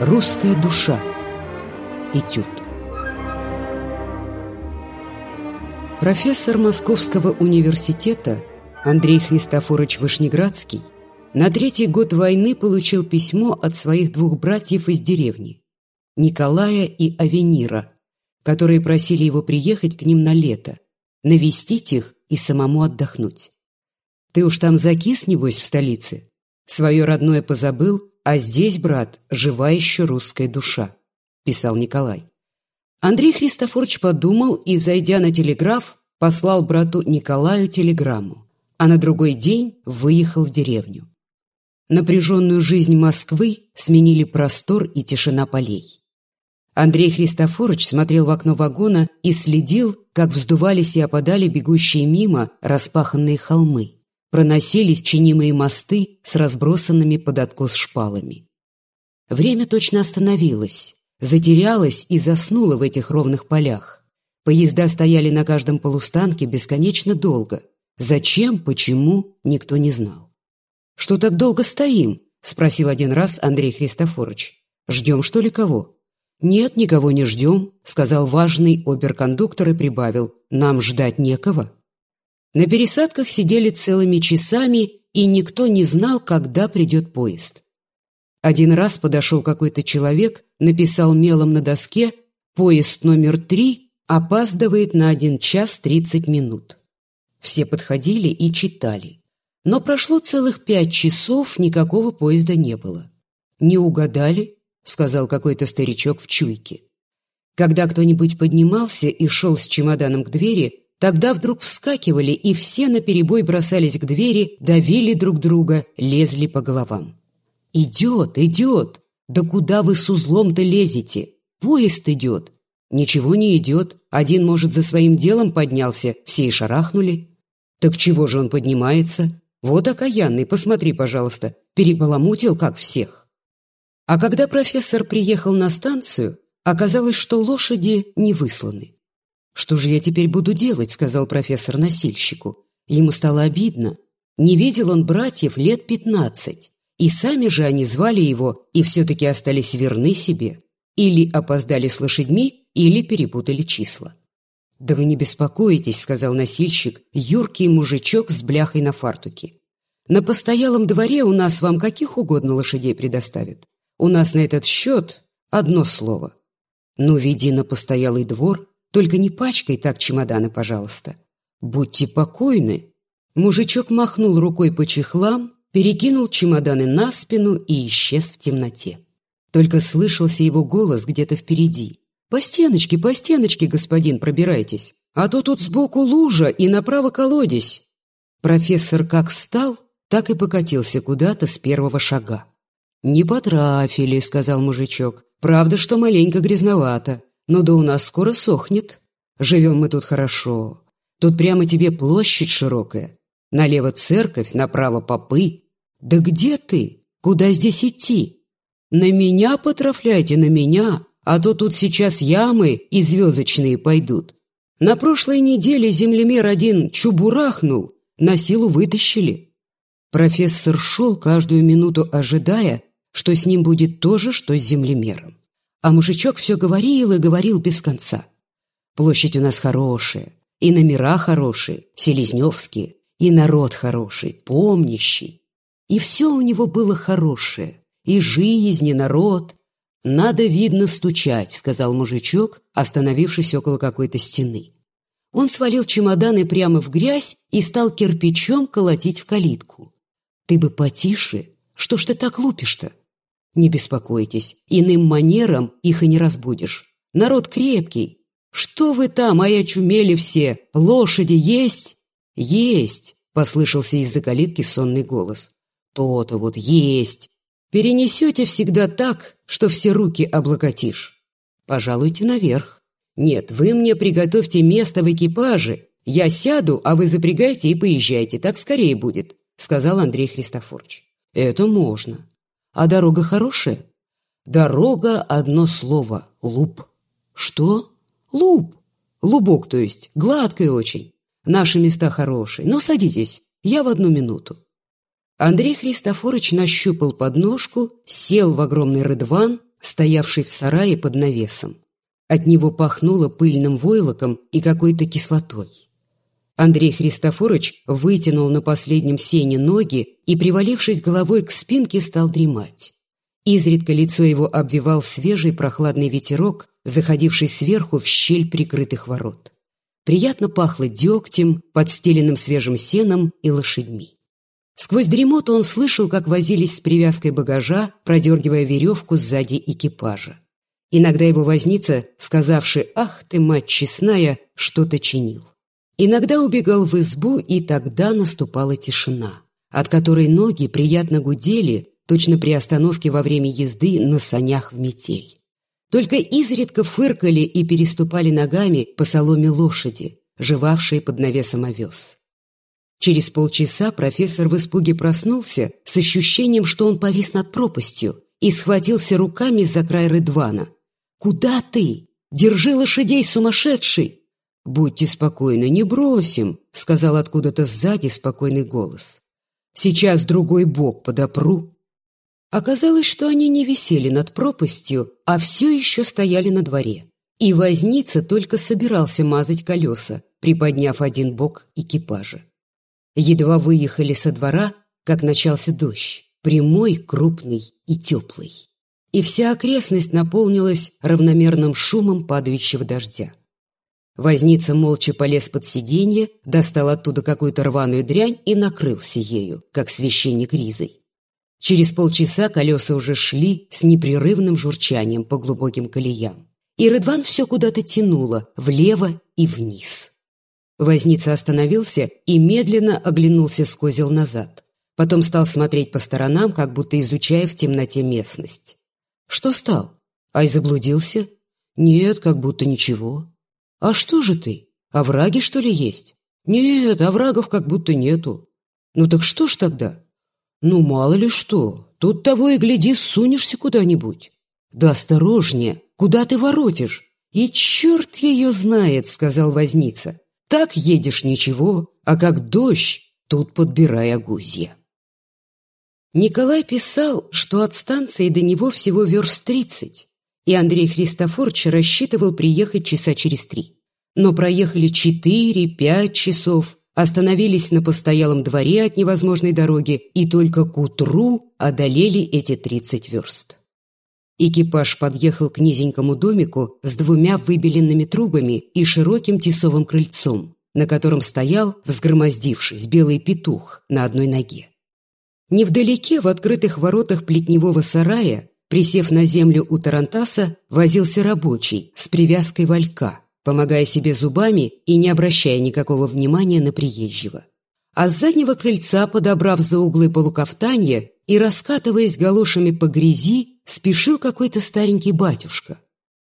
Русская душа. Этюд. Профессор Московского университета Андрей Христофорович Вышнеградский на третий год войны получил письмо от своих двух братьев из деревни, Николая и Авенира, которые просили его приехать к ним на лето, навестить их и самому отдохнуть. «Ты уж там закис, небось, в столице? Свое родное позабыл, а здесь, брат, жива еще русская душа», – писал Николай. Андрей Христофорович подумал и, зайдя на телеграф, послал брату Николаю телеграмму, а на другой день выехал в деревню. Напряженную жизнь Москвы сменили простор и тишина полей. Андрей Христофорович смотрел в окно вагона и следил, как вздувались и опадали бегущие мимо распаханные холмы проносились чинимые мосты с разбросанными под откос шпалами. Время точно остановилось, затерялось и заснуло в этих ровных полях. Поезда стояли на каждом полустанке бесконечно долго. Зачем, почему, никто не знал. «Что так долго стоим?» – спросил один раз Андрей Христофорович. «Ждем, что ли, кого?» «Нет, никого не ждем», – сказал важный оберкондуктор и прибавил. «Нам ждать некого». На пересадках сидели целыми часами, и никто не знал, когда придет поезд. Один раз подошел какой-то человек, написал мелом на доске «Поезд номер три опаздывает на один час тридцать минут». Все подходили и читали. Но прошло целых пять часов, никакого поезда не было. «Не угадали?» — сказал какой-то старичок в чуйке. Когда кто-нибудь поднимался и шел с чемоданом к двери, Тогда вдруг вскакивали, и все наперебой бросались к двери, давили друг друга, лезли по головам. «Идет, идет! Да куда вы с узлом-то лезете? Поезд идет!» «Ничего не идет. Один, может, за своим делом поднялся, все и шарахнули». «Так чего же он поднимается? Вот окаянный, посмотри, пожалуйста, перебаламутил, как всех». А когда профессор приехал на станцию, оказалось, что лошади не высланы. «Что же я теперь буду делать?» — сказал профессор носильщику. Ему стало обидно. Не видел он братьев лет пятнадцать. И сами же они звали его и все-таки остались верны себе. Или опоздали с лошадьми, или перепутали числа. «Да вы не беспокойтесь», — сказал носильщик, юркий мужичок с бляхой на фартуке. «На постоялом дворе у нас вам каких угодно лошадей предоставят. У нас на этот счет одно слово. Ну, веди на постоялый двор, только не пачкай так чемоданы, пожалуйста. Будьте покойны». Мужичок махнул рукой по чехлам, перекинул чемоданы на спину и исчез в темноте. Только слышался его голос где-то впереди. «По стеночке, по стеночке, господин, пробирайтесь, а то тут сбоку лужа и направо колодец». Профессор как встал, так и покатился куда-то с первого шага. «Не потрафили», — сказал мужичок. «Правда, что маленько грязновато. Ну да у нас скоро сохнет. Живем мы тут хорошо. Тут прямо тебе площадь широкая. Налево церковь, направо попы. Да где ты? Куда здесь идти? На меня потрафляйте, на меня, а то тут сейчас ямы и звездочные пойдут. На прошлой неделе землемер один чубурахнул, на силу вытащили. Профессор шел каждую минуту, ожидая, что с ним будет то же, что с землемером. А мужичок все говорил и говорил без конца. Площадь у нас хорошая, и номера хорошие, селезневские, и народ хороший, помнящий. И все у него было хорошее, и жизнь, и народ. «Надо, видно, стучать», — сказал мужичок, остановившись около какой-то стены. Он свалил чемоданы прямо в грязь и стал кирпичом колотить в калитку. «Ты бы потише, что ж ты так лупишь-то?» Не беспокойтесь, иным манером их и не разбудишь. Народ крепкий. Что вы там, а я чумели все? Лошади есть? Есть, послышался из-за калитки сонный голос. То-то вот есть. Перенесете всегда так, что все руки облокотишь. Пожалуйте наверх. Нет, вы мне приготовьте место в экипаже. Я сяду, а вы запрягайте и поезжайте, так скорее будет, сказал Андрей Христофорович. Это можно. А дорога хорошая? Дорога – одно слово – луп. Что? Луп. Лубок, то есть, гладкая очень. Наши места хорошие. Но садитесь, я в одну минуту. Андрей Христофорович нащупал подножку, сел в огромный рыдван, стоявший в сарае под навесом. От него пахнуло пыльным войлоком и какой-то кислотой. Андрей Христофорович вытянул на последнем сене ноги и, привалившись головой к спинке, стал дремать. Изредка лицо его обвивал свежий прохладный ветерок, заходивший сверху в щель прикрытых ворот. Приятно пахло дегтем, подстеленным свежим сеном и лошадьми. Сквозь дремоту он слышал, как возились с привязкой багажа, продергивая веревку сзади экипажа. Иногда его возница, сказавший «Ах ты, мать честная!», что-то чинил. Иногда убегал в избу, и тогда наступала тишина, от которой ноги приятно гудели, точно при остановке во время езды на санях в метель. Только изредка фыркали и переступали ногами по соломе лошади, жевавшие под навесом овес. Через полчаса профессор в испуге проснулся с ощущением, что он повис над пропастью и схватился руками за край Рыдвана. «Куда ты? Держи лошадей, сумасшедший!» «Будьте спокойны, не бросим», — сказал откуда-то сзади спокойный голос. «Сейчас другой бок подопру». Оказалось, что они не висели над пропастью, а все еще стояли на дворе. И возница только собирался мазать колеса, приподняв один бок экипажа. Едва выехали со двора, как начался дождь, прямой, крупный и теплый. И вся окрестность наполнилась равномерным шумом падающего дождя. Возница молча полез под сиденье, достал оттуда какую-то рваную дрянь и накрылся ею, как священник ризой. Через полчаса колеса уже шли с непрерывным журчанием по глубоким колеям. И Рыдван все куда-то тянуло, влево и вниз. Возница остановился и медленно оглянулся с козел назад. Потом стал смотреть по сторонам, как будто изучая в темноте местность. «Что стал? Ай, заблудился?» «Нет, как будто ничего». «А что же ты? Овраги, что ли, есть?» «Нет, оврагов как будто нету». «Ну так что ж тогда?» «Ну, мало ли что. Тут того и гляди, сунешься куда-нибудь». «Да осторожнее, куда ты воротишь?» «И черт ее знает», — сказал возница. Так едешь ничего, а как дождь, тут подбирай огузья. Николай писал, что от станции до него всего верст тридцать, и Андрей Христофорович рассчитывал приехать часа через три. Но проехали четыре-пять часов, остановились на постоялом дворе от невозможной дороги и только к утру одолели эти тридцать верст. Экипаж подъехал к низенькому домику с двумя выбеленными трубами и широким тесовым крыльцом, на котором стоял, взгромоздившись, белый петух на одной ноге. Невдалеке, в открытых воротах плетневого сарая, присев на землю у Тарантаса, возился рабочий с привязкой валька, помогая себе зубами и не обращая никакого внимания на приезжего. А с заднего крыльца, подобрав за углы полукафтанья и раскатываясь галошами по грязи, спешил какой-то старенький батюшка.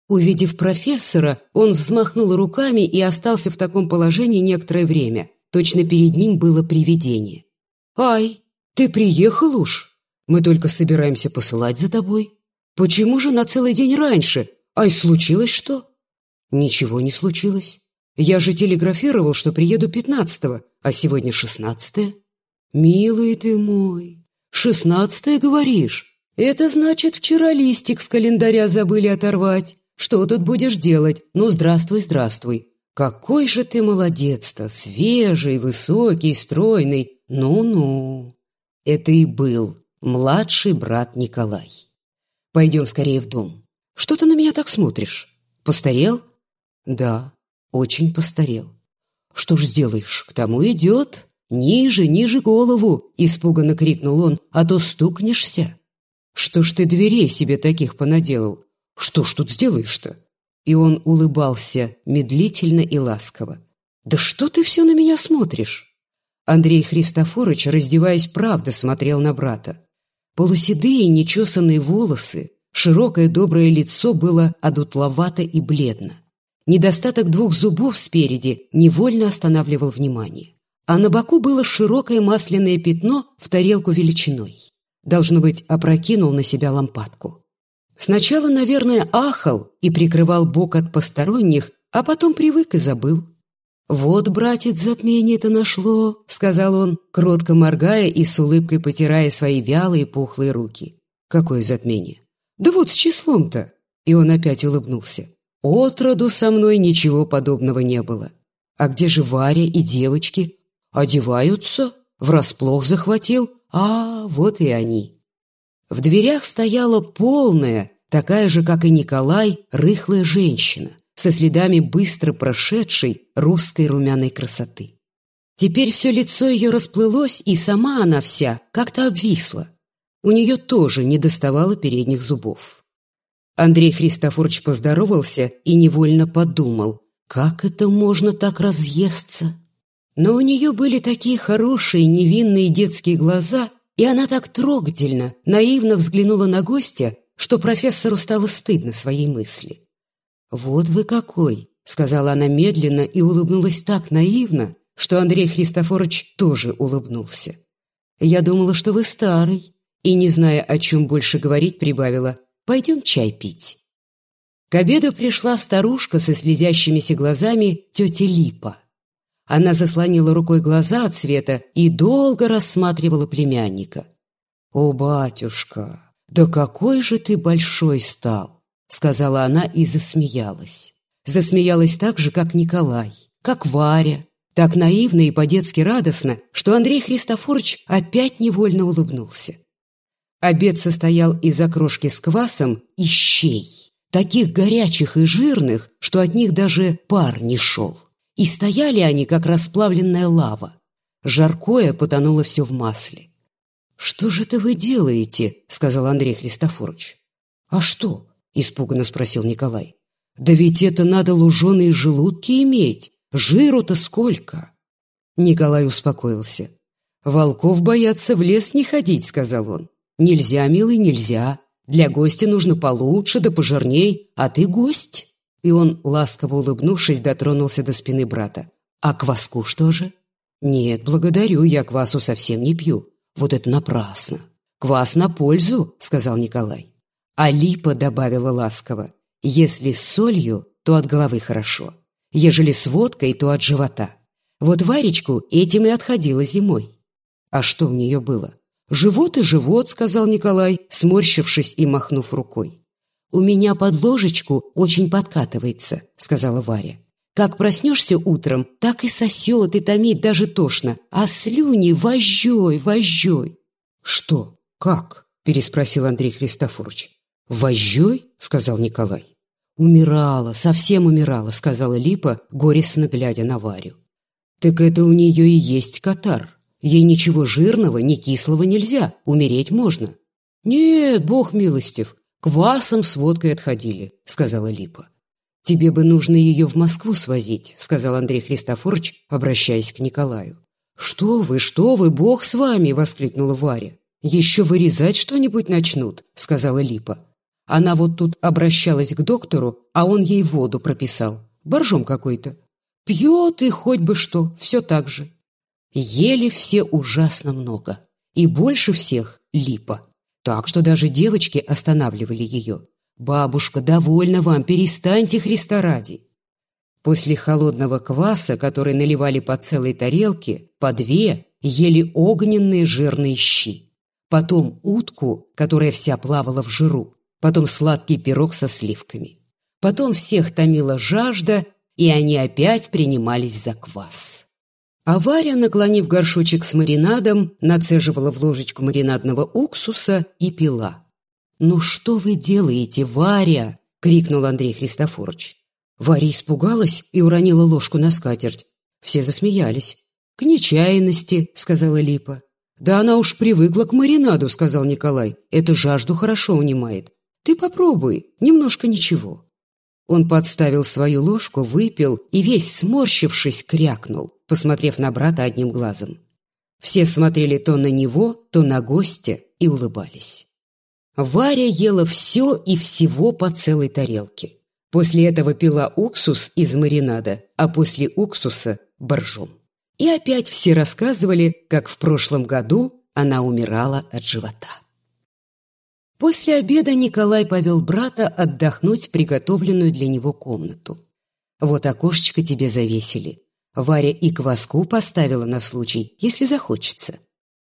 Увидев профессора, он взмахнул руками и остался в таком положении некоторое время. Точно перед ним было привидение. «Ай, ты приехал уж? Мы только собираемся посылать за тобой. Почему же на целый день раньше? Ай, случилось что?» «Ничего не случилось. Я же телеграфировал, что приеду пятнадцатого, а сегодня шестнадцатое». «Милый ты мой, шестнадцатое, говоришь? «Это значит, вчера листик с календаря забыли оторвать. Что тут будешь делать? Ну, здравствуй, здравствуй. Какой же ты молодец-то, свежий, высокий, стройный. Ну-ну». Это и был младший брат Николай. «Пойдем скорее в дом. Что ты на меня так смотришь? Постарел?» «Да, очень постарел». «Что ж сделаешь, к тому идет. Ниже, ниже голову!» – испуганно крикнул он, «а то стукнешься». Что ж ты дверей себе таких понаделал? Что ж тут сделаешь-то?» И он улыбался медлительно и ласково. «Да что ты все на меня смотришь?» Андрей Христофорович, раздеваясь, правда смотрел на брата. Полуседые нечесанные волосы, широкое доброе лицо было одутловато и бледно. Недостаток двух зубов спереди невольно останавливал внимание. А на боку было широкое масляное пятно в тарелку величиной. Должно быть, опрокинул на себя лампадку. Сначала, наверное, ахал и прикрывал бок от посторонних, а потом привык и забыл. «Вот, братец, затмение-то нашло», — сказал он, кротко моргая и с улыбкой потирая свои вялые пухлые руки. «Какое затмение?» Да вот с числом-то. И он опять улыбнулся. Отроду со мной ничего подобного не было. А где же Варя и девочки? Одеваются? Врасплох захватил? А, вот и они. В дверях стояла полная, такая же, как и Николай, рыхлая женщина со следами быстро прошедшей русской румяной красоты. Теперь все лицо ее расплылось, и сама она вся как-то обвисла. У нее тоже не доставало передних зубов. Андрей Христофорович поздоровался и невольно подумал, как это можно так разъесться? Но у нее были такие хорошие невинные детские глаза, и она так трогательно, наивно взглянула на гостя, что профессору стало стыдно своей мысли. «Вот вы какой!» — сказала она медленно и улыбнулась так наивно, что Андрей Христофорович тоже улыбнулся. «Я думала, что вы старый», и, не зная, о чем больше говорить, прибавила «Пойдем чай пить». К обеду пришла старушка со слезящимися глазами тетя Липа. Она заслонила рукой глаза от света и долго рассматривала племянника. «О, батюшка, да какой же ты большой стал!» — сказала она и засмеялась. Засмеялась так же, как Николай, как Варя, так наивно и по-детски радостно, что Андрей Христофорович опять невольно улыбнулся. Обед состоял из окрошки с квасом и щей, таких горячих и жирных, что от них даже пар не шел. И стояли они, как расплавленная лава. Жаркое потонуло все в масле. «Что же это вы делаете?» — сказал Андрей Христофорович. «А что?» — испуганно спросил Николай. «Да ведь это надо луженые желудки иметь, Жиру-то сколько!» Николай успокоился. «Волков боятся в лес не ходить», — сказал он. «Нельзя, милый, нельзя. Для гостя нужно получше да пожирней, а ты гость». И он, ласково улыбнувшись, дотронулся до спины брата. «А кваску что же?» «Нет, благодарю, я квасу совсем не пью. Вот это напрасно». «Квас на пользу», — сказал Николай. А Липа добавила ласково. «Если с солью, то от головы хорошо ежели с водкой, то от живота. Вот Варечку этим и отходила зимой. А что у нее было? «Живот и живот», — сказал Николай, сморщившись и махнув рукой. «У меня под ложечку очень подкатывается», — сказала Варя. «Как проснешься утром, так и сосет, и томит даже тошно, а слюни вожжой, вожжой». «Что? Как?» — переспросил Андрей Христофорович. «Вожжой?» — сказал Николай. «Умирала, совсем умирала», — сказала Липа, горестно глядя на Варю. «Так это у нее и есть катар. Ей ничего жирного, ни кислого нельзя, умереть можно». «Нет, бог милостив, квасом с водкой отходили», — сказала Липа. «Тебе бы нужно ее в Москву свозить», — сказал Андрей Христофорович, обращаясь к Николаю. «Что вы, что вы, бог с вами!» — воскликнула Варя. «Еще вырезать что-нибудь начнут», — сказала Липа. Она вот тут обращалась к доктору, а он ей воду прописал. Боржом какой-то. Пьет и хоть бы что, все так же. Ели все ужасно много. И больше всех липа. Так что даже девочки останавливали ее. «Бабушка, довольно вам, перестаньте Христа ради!» После холодного кваса, который наливали по целой тарелке, по две, ели огненные жирные щи. Потом утку, которая вся плавала в жиру, потом сладкий пирог со сливками. Потом всех томила жажда, и они опять принимались за квас. А Варя, наклонив горшочек с маринадом, нацеживала в ложечку маринадного уксуса и пила. «Ну что вы делаете, Варя?» — крикнул Андрей Христофорович. Варя испугалась и уронила ложку на скатерть. Все засмеялись. «К нечаянности», — сказала Липа. «Да она уж привыкла к маринаду», — сказал Николай. «Это жажду хорошо унимает. Ты попробуй, немножко ничего». Он подставил свою ложку, выпил и, весь сморщившись, крякнул, посмотрев на брата одним глазом. Все смотрели то на него, то на гостя и улыбались. Варя ела все и всего по целой тарелке. После этого пила уксус из маринада, а после уксуса – боржом. И опять все рассказывали, как в прошлом году она умирала от живота. После обеда Николай повел брата отдохнуть в приготовленную для него комнату. «Вот окошечко тебе завесили. Варя и кваску поставила на случай, если захочется».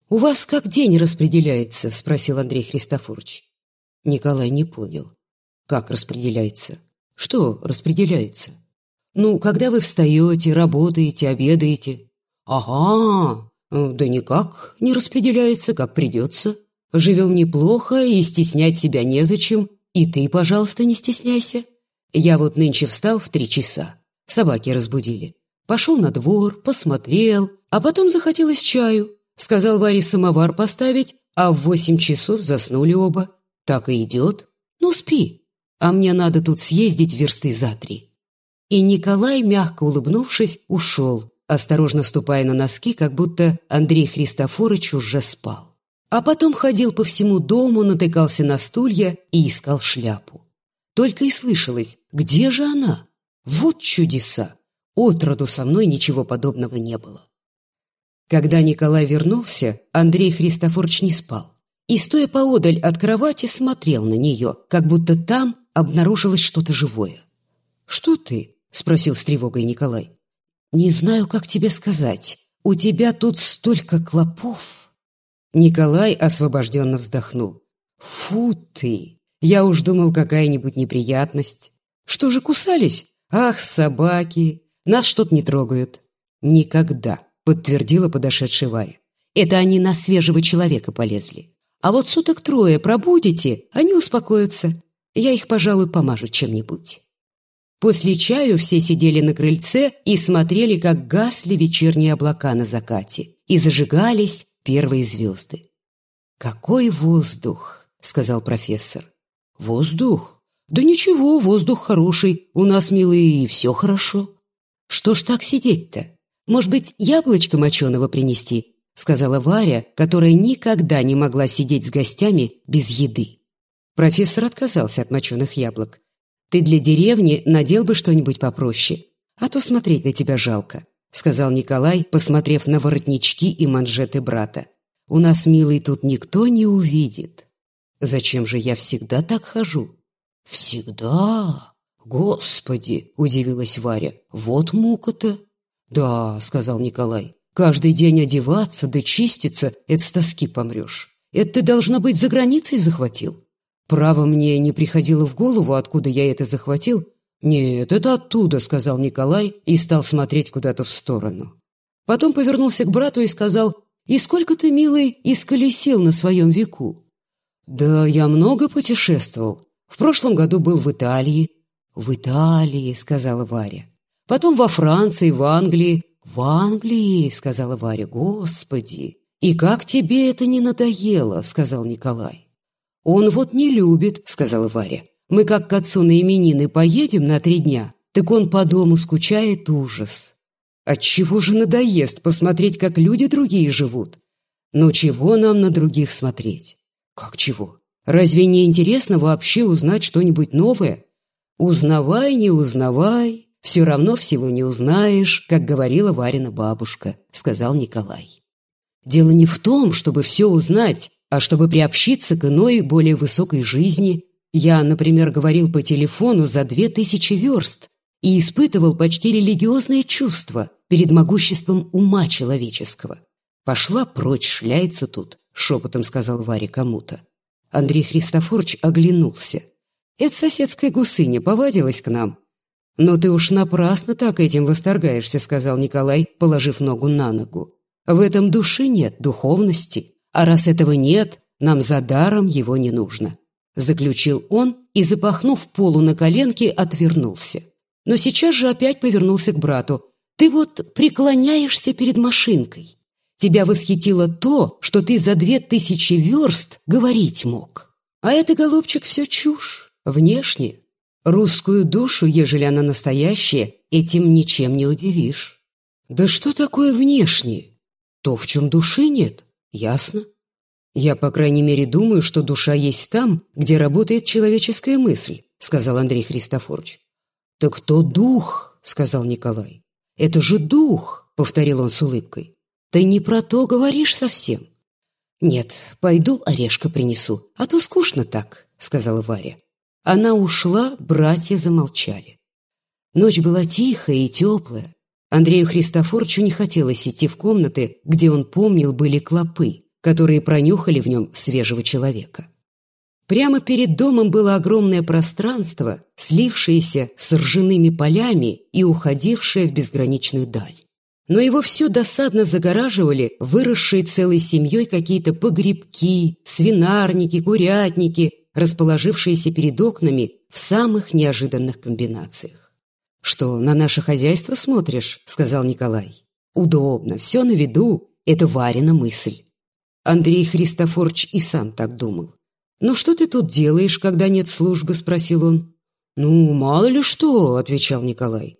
«У вас как день распределяется?» – спросил Андрей Христофорович. Николай не понял. Как распределяется? Что распределяется? Ну, когда вы встаете, работаете, обедаете. Ага, да никак не распределяется, как придется. Живем неплохо, и стеснять себя незачем. И ты, пожалуйста, не стесняйся. Я вот нынче встал в три часа. Собаки разбудили. Пошел на двор, посмотрел, а потом захотелось чаю. Сказал Варе самовар поставить, а в восемь часов заснули оба. Так и идет. Ну, спи. А мне надо тут съездить версты за три. И Николай, мягко улыбнувшись, ушел, осторожно ступая на носки, как будто Андрей Христофорович уже спал. А потом ходил по всему дому, натыкался на стулья и искал шляпу. Только и слышалось, где же она? Вот чудеса! Отроду со мной ничего подобного не было. Когда Николай вернулся, Андрей Христофорович не спал. И, стоя поодаль от кровати, смотрел на нее, как будто там обнаружилось что-то живое. «Что ты?» – спросил с тревогой Николай. «Не знаю, как тебе сказать. У тебя тут столько клопов!» Николай освобожденно вздохнул. «Фу ты! Я уж думал, какая-нибудь неприятность. Что же кусались? Ах, собаки! Нас что-то не трогают». «Никогда!» подтвердила подошедшая Варя. Это они на свежего человека полезли. А вот суток трое пробудете, они успокоятся. Я их, пожалуй, помажу чем-нибудь. После чаю все сидели на крыльце и смотрели, как гасли вечерние облака на закате, и зажигались первые звезды. «Какой воздух!» — сказал профессор. «Воздух? Да ничего, воздух хороший. У нас, милые, и все хорошо. Что ж так сидеть-то? Может быть, яблочко моченого принести?» — сказала Варя, которая никогда не могла сидеть с гостями без еды. Профессор отказался от моченых яблок. «Ты для деревни надел бы что-нибудь попроще, а то смотреть на тебя жалко», — сказал Николай, посмотрев на воротнички и манжеты брата. «У нас, милый, тут никто не увидит». «Зачем же я всегда так хожу?» «Всегда? Господи!» — удивилась Варя. «Вот мука-то!» «Да», — сказал Николай, — «каждый день одеваться да чиститься — это с тоски помрешь. Это ты, должно быть, за границей захватил?» «Право мне не приходило в голову, откуда я это захватил?» «Нет, это оттуда», — сказал Николай и стал смотреть куда-то в сторону. Потом повернулся к брату и сказал, «И сколько ты, милый, исколесил на своем веку?» «Да я много путешествовал. В прошлом году был в Италии». «В Италии», — сказала Варя. Потом во Франции, в Англии. В Англии, сказала Варя, господи. И как тебе это не надоело, сказал Николай. Он вот не любит, сказала Варя. Мы как к отцу на именины поедем на три дня, так он по дому скучает ужас. Отчего же надоест посмотреть, как люди другие живут? Но чего нам на других смотреть? Как чего? Разве не интересно вообще узнать что-нибудь новое? Узнавай, не узнавай, «Все равно всего не узнаешь, как говорила Варина бабушка», — сказал Николай. «Дело не в том, чтобы все узнать, а чтобы приобщиться к иной, более высокой жизни. Я, например, говорил по телефону за две тысячи верст и испытывал почти религиозные чувства перед могуществом ума человеческого. «Пошла прочь, шляется тут», — шепотом сказал Варе кому-то. Андрей Христофорович оглянулся. «Это соседская гусыня повадилась к нам, «Но ты уж напрасно так этим восторгаешься», — сказал Николай, положив ногу на ногу. «В этом души нет, духовности. А раз этого нет, нам за даром его не нужно», — заключил он и, запахнув полу на коленке, отвернулся. Но сейчас же опять повернулся к брату. «Ты вот преклоняешься перед машинкой. Тебя восхитило то, что ты за две тысячи верст говорить мог. А это, голубчик, все чушь. Внешне Русскую душу, ежели она настоящая, этим ничем не удивишь. Да что такое внешнее? То, в чем души нет, ясно? Я, по крайней мере, думаю, что душа есть там, где работает человеческая мысль, сказал Андрей Христофорович. Так кто дух, сказал Николай. Это же дух, повторил он с улыбкой. Ты не про то говоришь совсем. Нет, пойду орешка принесу, а то скучно так, сказала Варя. Она ушла, братья замолчали. Ночь была тихая и теплая. Андрею Христофоровичу не хотелось идти в комнаты, где он помнил были клопы, которые пронюхали в нем свежего человека. Прямо перед домом было огромное пространство, слившееся с ржаными полями и уходившее в безграничную даль. Но его все досадно загораживали выросшие целой семьей какие-то погребки, свинарники, курятники, расположившиеся перед окнами в самых неожиданных комбинациях. «Что, на наше хозяйство смотришь?» – сказал Николай. «Удобно, все на виду, это Варина мысль». Андрей Христофорович и сам так думал. «Ну что ты тут делаешь, когда нет службы?» – спросил он. «Ну, мало ли что», – отвечал Николай.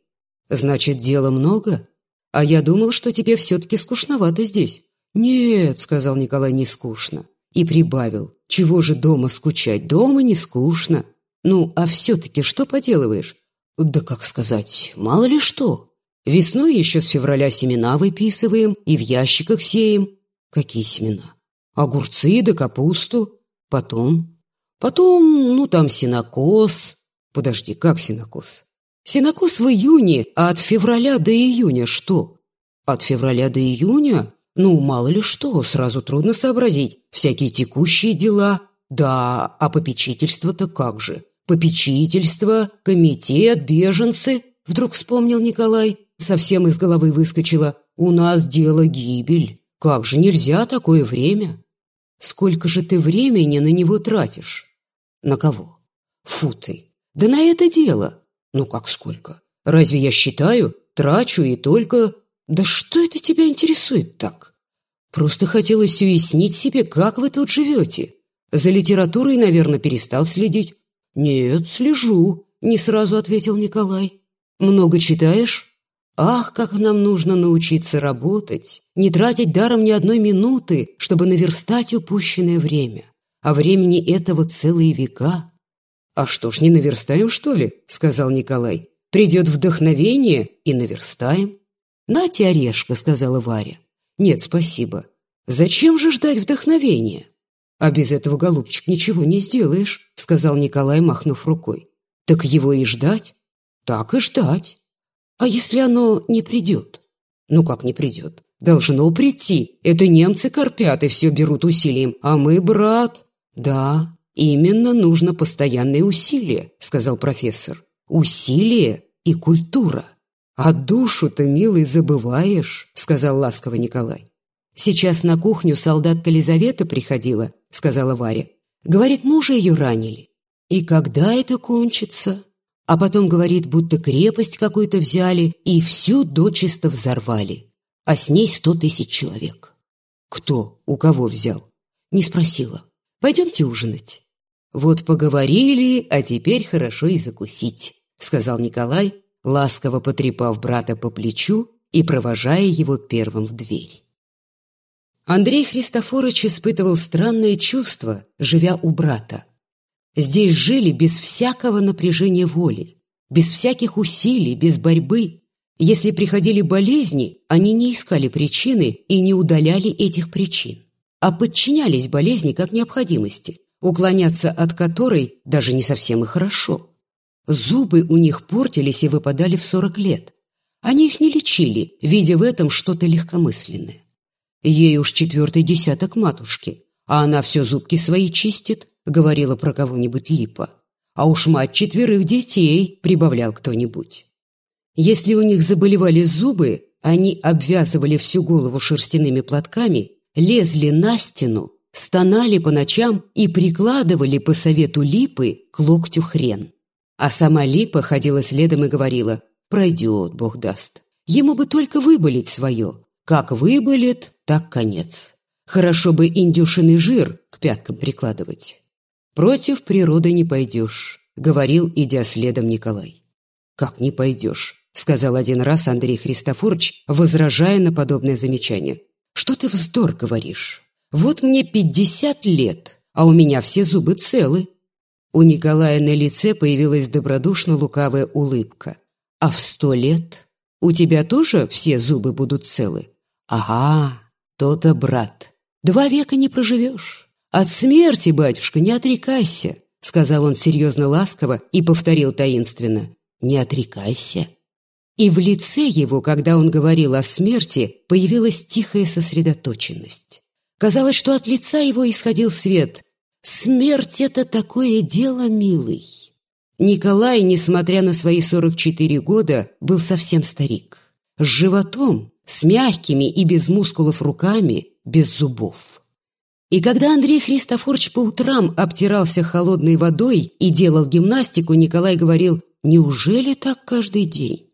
«Значит, дела много? А я думал, что тебе все-таки скучновато здесь». «Нет», – сказал Николай, – «не скучно». И прибавил. «Чего же дома скучать? Дома не скучно». «Ну, а все-таки что поделываешь?» «Да как сказать, мало ли что. Весной еще с февраля семена выписываем и в ящиках сеем». «Какие семена?» «Огурцы да капусту». Потом? Потом, ну, там синокос. Подожди, как синокос? Синокос в июне, а от февраля до июня что? От февраля до июня? Ну, мало ли что, сразу трудно сообразить. Всякие текущие дела. Да, а попечительство-то как же? Попечительство, комитет, беженцы. Вдруг вспомнил Николай. Совсем из головы выскочило. У нас дело гибель. Как же нельзя такое время? Сколько же ты времени на него тратишь? На кого? Фу ты! Да на это дело! Ну как сколько? Разве я считаю, трачу и только... Да что это тебя интересует так? Просто хотелось уяснить себе, как вы тут живете. За литературой, наверное, перестал следить. Нет, слежу, не сразу ответил Николай. Много читаешь? Ах, как нам нужно научиться работать, не тратить даром ни одной минуты, чтобы наверстать упущенное время. А времени этого целые века. «А что ж, не наверстаем, что ли?» — сказал Николай. «Придет вдохновение и наверстаем». «Нате орешка», — сказала Варя. «Нет, спасибо. Зачем же ждать вдохновения?» «А без этого, голубчик, ничего не сделаешь», — сказал Николай, махнув рукой. «Так его и ждать?» «Так и ждать». А если оно не придет? Ну как не придет? Должно прийти. Это немцы корпят и все берут усилием. А мы, брат... Да, именно нужно постоянные усилия, сказал профессор. Усилия и культура. А душу-то, милый, забываешь, сказал ласково Николай. Сейчас на кухню солдатка Лизавета приходила, сказала Варя. Говорит, мужа ее ранили. И когда это кончится? А потом говорит, будто крепость какую-то взяли и всю дочисто взорвали, а с ней сто тысяч человек. Кто, у кого взял? Не спросила. Пойдемте ужинать. Вот поговорили, а теперь хорошо и закусить, сказал Николай, ласково потрепав брата по плечу и провожая его первым в дверь. Андрей Христофорович испытывал странное чувство, живя у брата. Здесь жили без всякого напряжения воли, без всяких усилий, без борьбы. Если приходили болезни, они не искали причины и не удаляли этих причин, а подчинялись болезни как необходимости, уклоняться от которой даже не совсем и хорошо. Зубы у них портились и выпадали в 40 лет. Они их не лечили, видя в этом что-то легкомысленное. Ей уж четвертый десяток матушки, а она все зубки свои чистит, говорила про кого-нибудь Липа. А уж мать четверых детей прибавлял кто-нибудь. Если у них заболевали зубы, они обвязывали всю голову шерстяными платками, лезли на стену, стонали по ночам и прикладывали по совету Липы к локтю хрен. А сама Липа ходила следом и говорила «Пройдет, Бог даст. Ему бы только выболеть свое. Как выболит, так конец. Хорошо бы индюшиный жир к пяткам прикладывать». «Против природы не пойдешь», — говорил, идя следом Николай. «Как не пойдешь?» — сказал один раз Андрей Христофорович, возражая на подобное замечание. «Что ты вздор говоришь? Вот мне пятьдесят лет, а у меня все зубы целы». У Николая на лице появилась добродушно лукавая улыбка. «А в сто лет у тебя тоже все зубы будут целы?» «Ага, то-то, брат, два века не проживешь». «От смерти, батюшка, не отрекайся», — сказал он серьезно ласково и повторил таинственно. «Не отрекайся». И в лице его, когда он говорил о смерти, появилась тихая сосредоточенность. Казалось, что от лица его исходил свет. Смерть — это такое дело, милый. Николай, несмотря на свои 44 года, был совсем старик. С животом, с мягкими и без мускулов руками, без зубов. И когда Андрей Христофорович по утрам обтирался холодной водой и делал гимнастику, Николай говорил, «Неужели так каждый день?»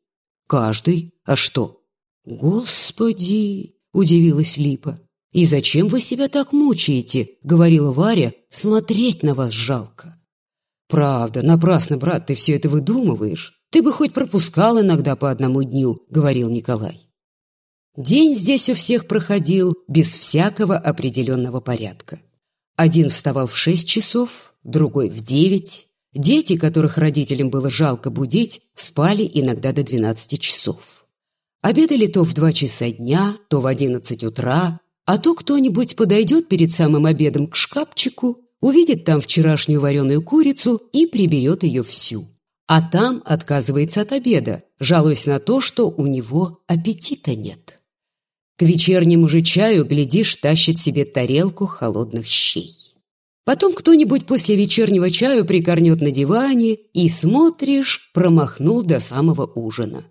«Каждый? А что?» «Господи!» – удивилась Липа. «И зачем вы себя так мучаете?» – говорила Варя. «Смотреть на вас жалко». «Правда, напрасно, брат, ты все это выдумываешь. Ты бы хоть пропускал иногда по одному дню», – говорил Николай. День здесь у всех проходил без всякого определенного порядка. Один вставал в шесть часов, другой в девять. Дети, которых родителям было жалко будить, спали иногда до двенадцати часов. Обедали то в два часа дня, то в одиннадцать утра, а то кто-нибудь подойдет перед самым обедом к шкафчику, увидит там вчерашнюю вареную курицу и приберет ее всю. А там отказывается от обеда, жалуясь на то, что у него аппетита нет. К вечернему же чаю, глядишь, тащит себе тарелку холодных щей. Потом кто-нибудь после вечернего чаю прикорнет на диване и, смотришь, промахнул до самого ужина.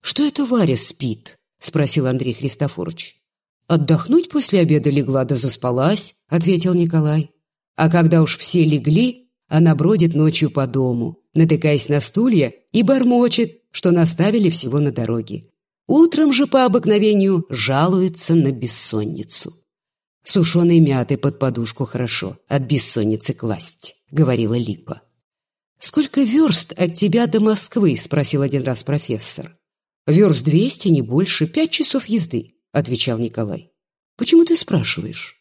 «Что это Варя спит?» – спросил Андрей Христофорович. «Отдохнуть после обеда легла да заспалась», – ответил Николай. «А когда уж все легли, она бродит ночью по дому, натыкаясь на стулья и бормочет, что наставили всего на дороге. Утром же по обыкновению жалуется на бессонницу. «Сушеной мяты под подушку хорошо, от бессонницы класть», — говорила Липа. «Сколько верст от тебя до Москвы?» — спросил один раз профессор. «Верст двести, не больше, пять часов езды», — отвечал Николай. «Почему ты спрашиваешь?»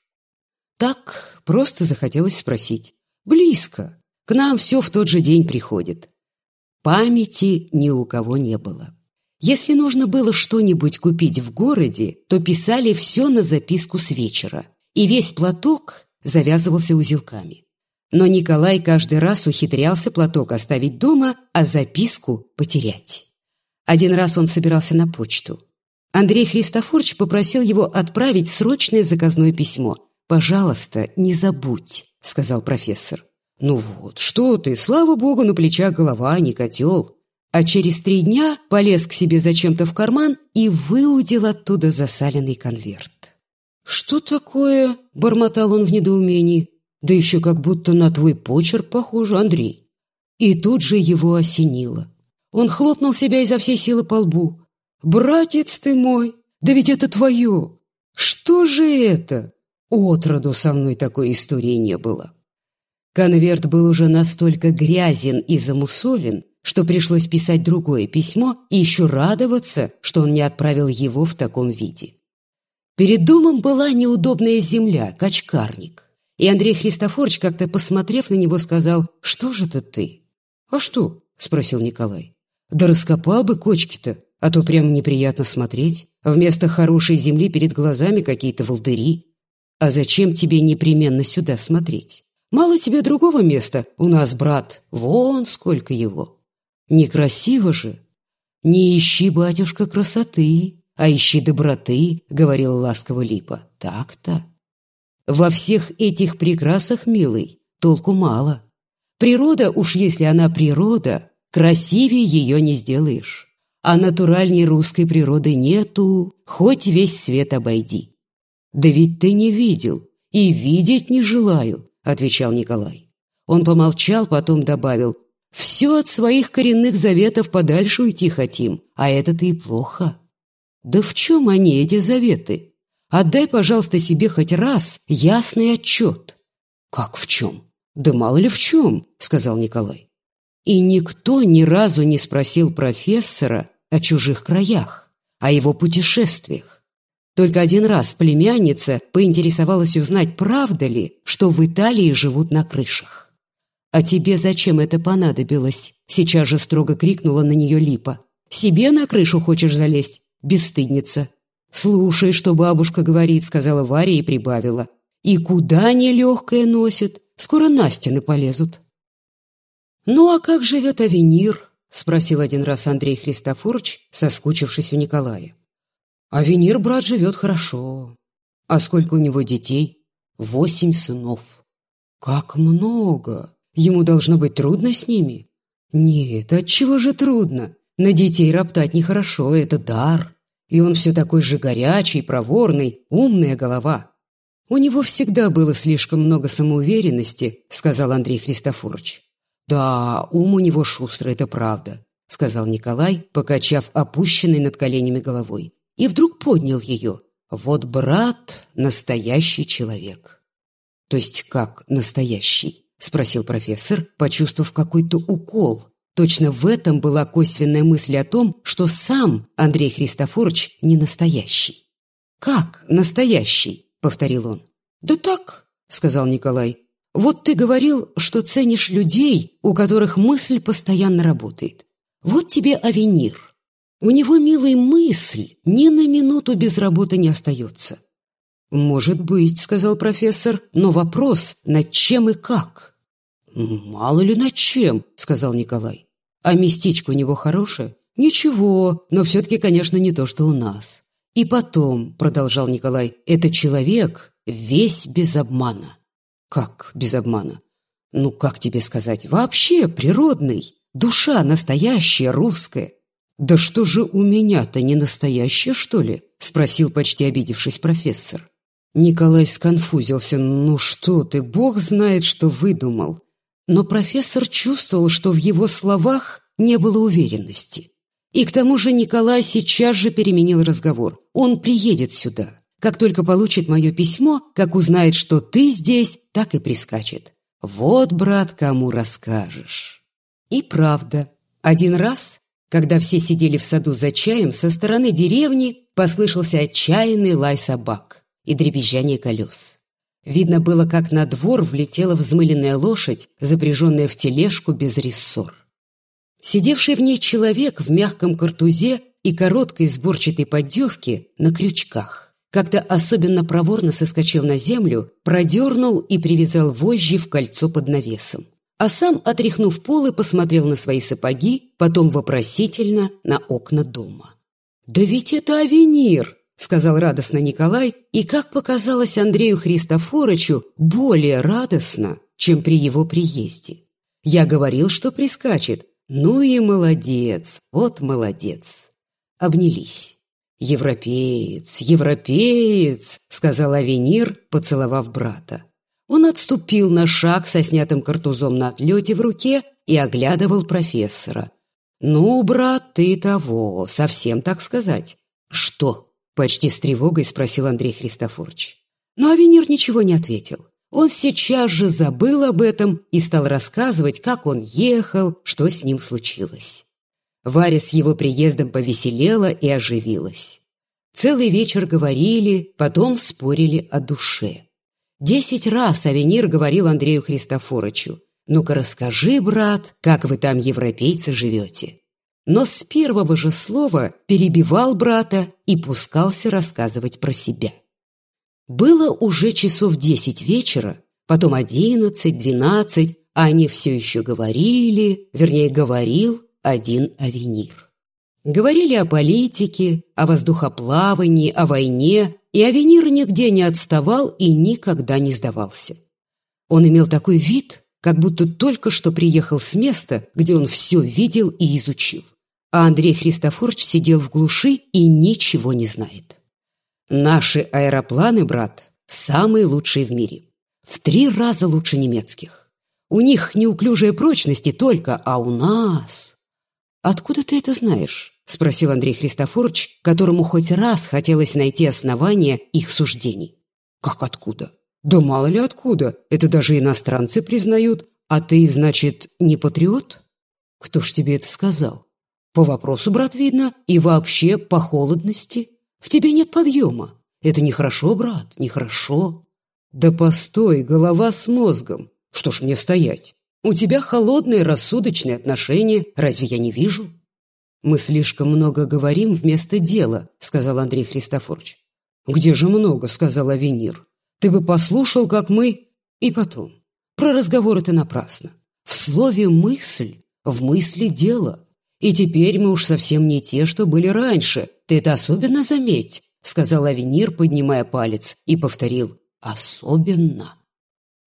«Так, просто захотелось спросить. Близко. К нам все в тот же день приходит». Памяти ни у кого не было. Если нужно было что-нибудь купить в городе, то писали все на записку с вечера, и весь платок завязывался узелками. Но Николай каждый раз ухитрялся платок оставить дома, а записку потерять. Один раз он собирался на почту. Андрей Христофорович попросил его отправить срочное заказное письмо. «Пожалуйста, не забудь», — сказал профессор. «Ну вот, что ты, слава богу, на плечах голова, а не котел а через три дня полез к себе зачем-то в карман и выудил оттуда засаленный конверт. «Что такое?» – бормотал он в недоумении. «Да еще как будто на твой почерк похоже, Андрей». И тут же его осенило. Он хлопнул себя изо всей силы по лбу. «Братец ты мой, да ведь это твое! Что же это?» Отроду со мной такой истории не было. Конверт был уже настолько грязен и замусолен, что пришлось писать другое письмо и еще радоваться, что он не отправил его в таком виде. Перед домом была неудобная земля, качкарник. И Андрей Христофорович, как-то посмотрев на него, сказал, «Что же это ты?» «А что?» – спросил Николай. «Да раскопал бы кочки-то, а то прямо неприятно смотреть. Вместо хорошей земли перед глазами какие-то волдыри. А зачем тебе непременно сюда смотреть? Мало тебе другого места, у нас, брат, вон сколько его». Некрасиво же. Не ищи, батюшка, красоты, а ищи доброты, говорила ласково Липа. Так-то. Во всех этих прекрасах, милый, толку мало. Природа, уж если она природа, красивее ее не сделаешь. А натуральней русской природы нету, хоть весь свет обойди. Да ведь ты не видел и видеть не желаю, отвечал Николай. Он помолчал, потом добавил, все от своих коренных заветов подальше уйти хотим, а это-то и плохо. Да в чем они, эти заветы? Отдай, пожалуйста, себе хоть раз ясный отчет. Как в чем? Да мало ли в чем, сказал Николай. И никто ни разу не спросил профессора о чужих краях, о его путешествиях. Только один раз племянница поинтересовалась узнать, правда ли, что в Италии живут на крышах. «А тебе зачем это понадобилось?» Сейчас же строго крикнула на нее Липа. «Себе на крышу хочешь залезть? Бесстыдница!» «Слушай, что бабушка говорит», — сказала Варя и прибавила. «И куда нелегкое носит? Скоро на стены полезут». «Ну а как живет Авенир?» — спросил один раз Андрей Христофорович, соскучившись у Николая. «Авенир, брат, живет хорошо. А сколько у него детей? Восемь сынов. Как много! Ему должно быть трудно с ними. Нет, отчего же трудно? На детей роптать нехорошо, это дар. И он все такой же горячий, проворный, умная голова. У него всегда было слишком много самоуверенности, сказал Андрей Христофорович. Да, ум у него шустрый, это правда, сказал Николай, покачав опущенной над коленями головой. И вдруг поднял ее. Вот брат – настоящий человек. То есть как настоящий? – спросил профессор, почувствовав какой-то укол. Точно в этом была косвенная мысль о том, что сам Андрей Христофорович не настоящий. «Как настоящий?» – повторил он. «Да так», – сказал Николай. «Вот ты говорил, что ценишь людей, у которых мысль постоянно работает. Вот тебе авенир. У него, милый, мысль ни на минуту без работы не остается. «Может быть», — сказал профессор, — «но вопрос, над чем и как?» «Мало ли над чем», — сказал Николай. «А местечко у него хорошее?» «Ничего, но все-таки, конечно, не то, что у нас». «И потом», — продолжал Николай, — «это человек весь без обмана». «Как без обмана?» «Ну, как тебе сказать? Вообще природный. Душа настоящая, русская». «Да что же у меня-то не настоящее, что ли?» — спросил, почти обидевшись профессор. Николай сконфузился. «Ну что ты, бог знает, что выдумал». Но профессор чувствовал, что в его словах не было уверенности. И к тому же Николай сейчас же переменил разговор. Он приедет сюда. Как только получит мое письмо, как узнает, что ты здесь, так и прискачет. Вот, брат, кому расскажешь. И правда, один раз, когда все сидели в саду за чаем, со стороны деревни послышался отчаянный лай собак и дребезжание колес. Видно было, как на двор влетела взмыленная лошадь, запряженная в тележку без рессор. Сидевший в ней человек в мягком картузе и короткой сборчатой поддевке на крючках. Как-то особенно проворно соскочил на землю, продернул и привязал вожжи в кольцо под навесом. А сам, отряхнув полы, посмотрел на свои сапоги, потом вопросительно на окна дома. «Да ведь это авенир!» — сказал радостно Николай, и, как показалось Андрею Христофоровичу, более радостно, чем при его приезде. «Я говорил, что прискачет. Ну и молодец, вот молодец». Обнялись. «Европеец, европеец!» — сказал Авенир, поцеловав брата. Он отступил на шаг со снятым картузом на отлете в руке и оглядывал профессора. «Ну, брат, ты того, совсем так сказать». «Что?» Почти с тревогой спросил Андрей Христофорович. Но Авенир ничего не ответил. Он сейчас же забыл об этом и стал рассказывать, как он ехал, что с ним случилось. Варя с его приездом повеселела и оживилась. Целый вечер говорили, потом спорили о душе. Десять раз Авенир говорил Андрею Христофоровичу, «Ну-ка расскажи, брат, как вы там, европейцы, живете?» Но с первого же слова перебивал брата и пускался рассказывать про себя. Было уже часов десять вечера, потом одиннадцать, двенадцать, а они все еще говорили, вернее, говорил один авенир. Говорили о политике, о воздухоплавании, о войне, и авенир нигде не отставал и никогда не сдавался. Он имел такой вид, как будто только что приехал с места, где он все видел и изучил а Андрей Христофорович сидел в глуши и ничего не знает. Наши аэропланы, брат, самые лучшие в мире. В три раза лучше немецких. У них неуклюжая прочность и только, а у нас... «Откуда ты это знаешь?» — спросил Андрей Христофорович, которому хоть раз хотелось найти основания их суждений. «Как откуда?» «Да мало ли откуда. Это даже иностранцы признают. А ты, значит, не патриот?» «Кто ж тебе это сказал?» По вопросу, брат, видно, и вообще по холодности. В тебе нет подъема. Это нехорошо, брат, нехорошо. Да постой, голова с мозгом. Что ж мне стоять? У тебя холодные рассудочные отношения, разве я не вижу? Мы слишком много говорим вместо дела, сказал Андрей Христофорович. Где же много, сказал Авенир. Ты бы послушал, как мы... И потом. Про разговор это напрасно. В слове «мысль», в мысли «дело». И теперь мы уж совсем не те, что были раньше. Ты это особенно заметь», — сказал Авенир, поднимая палец, и повторил «особенно».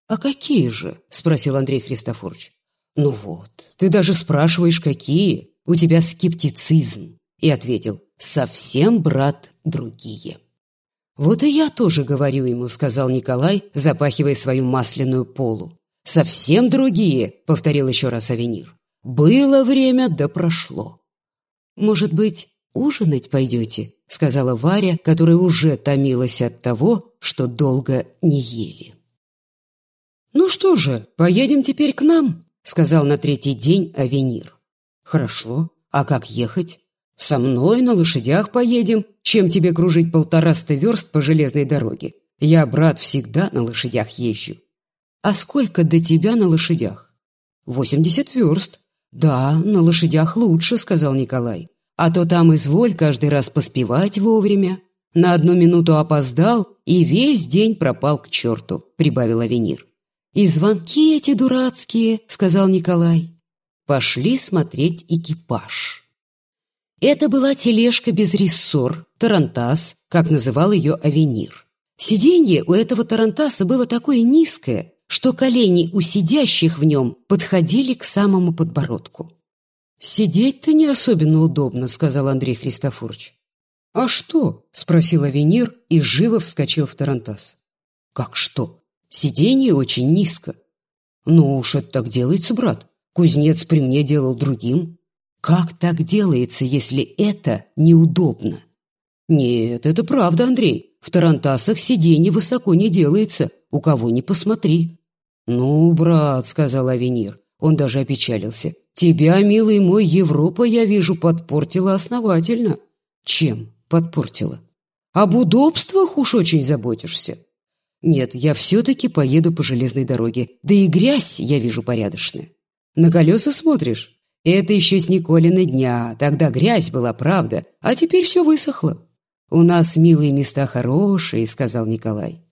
«А какие же?» – спросил Андрей Христофорович. «Ну вот, ты даже спрашиваешь, какие? У тебя скептицизм». И ответил, «Совсем, брат, другие». «Вот и я тоже говорю ему», — сказал Николай, запахивая свою масляную полу. «Совсем другие», — повторил еще раз Авенир. «Было время, да прошло». «Может быть, ужинать пойдете?» — сказала Варя, которая уже томилась от того, что долго не ели. «Ну что же, поедем теперь к нам», — сказал на третий день Авенир. «Хорошо. А как ехать?» «Со мной на лошадях поедем. Чем тебе кружить полтораста верст по железной дороге? Я, брат, всегда на лошадях езжу». «А сколько до тебя на лошадях?» «Восемьдесят верст». «Да, на лошадях лучше», — сказал Николай. «А то там изволь каждый раз поспевать вовремя. На одну минуту опоздал и весь день пропал к черту», — прибавил Авенир. «И звонки эти дурацкие», — сказал Николай. Пошли смотреть экипаж. Это была тележка без рессор, тарантас, как называл ее Авенир. Сиденье у этого тарантаса было такое низкое, что колени у сидящих в нем подходили к самому подбородку. «Сидеть-то не особенно удобно», — сказал Андрей Христофорович. «А что?» — спросил Авенир и живо вскочил в тарантас. «Как что? Сиденье очень низко». «Ну уж это так делается, брат. Кузнец при мне делал другим. Как так делается, если это неудобно? Нет, это правда, Андрей. В тарантасах сиденье высоко не делается, у кого не посмотри. Ну, брат, сказал Авенир, он даже опечалился. Тебя, милый мой, Европа, я вижу, подпортила основательно. Чем подпортила? Об удобствах уж очень заботишься. Нет, я все-таки поеду по железной дороге. Да и грязь, я вижу, порядочная. На колеса смотришь? Это еще с Николина дня, тогда грязь была, правда, а теперь все высохло. «У нас милые места хорошие», — сказал Николай.